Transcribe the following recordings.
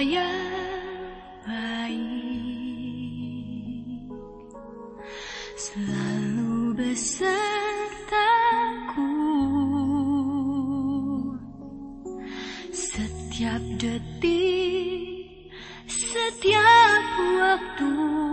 yang baik selalu besertaku setiap detik setiap waktu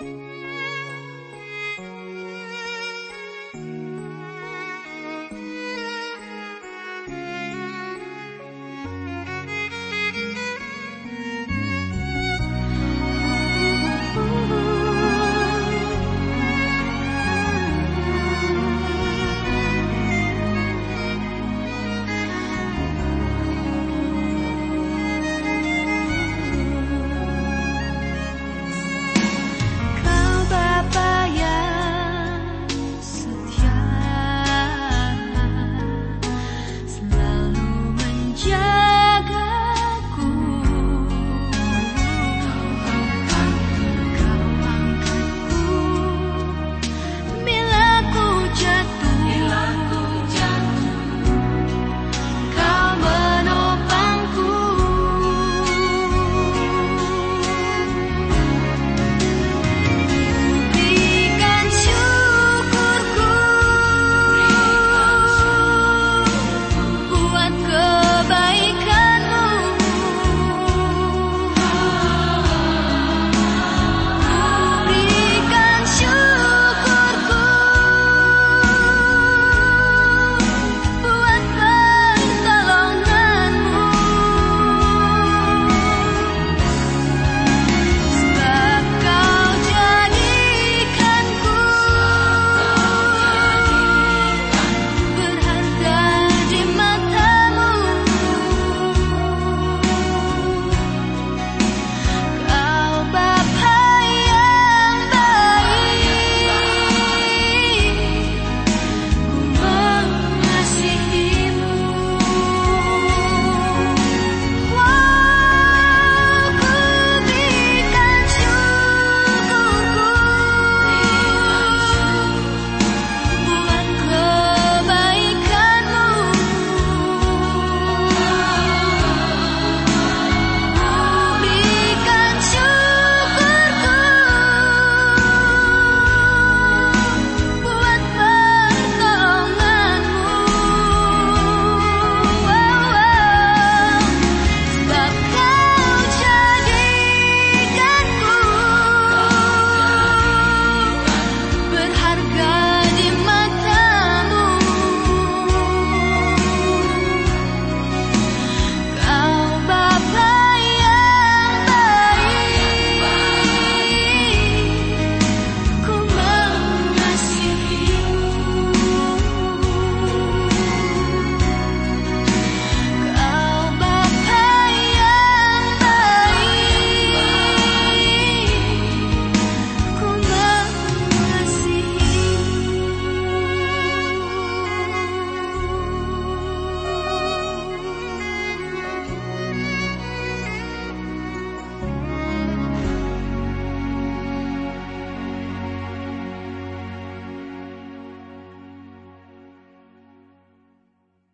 あ!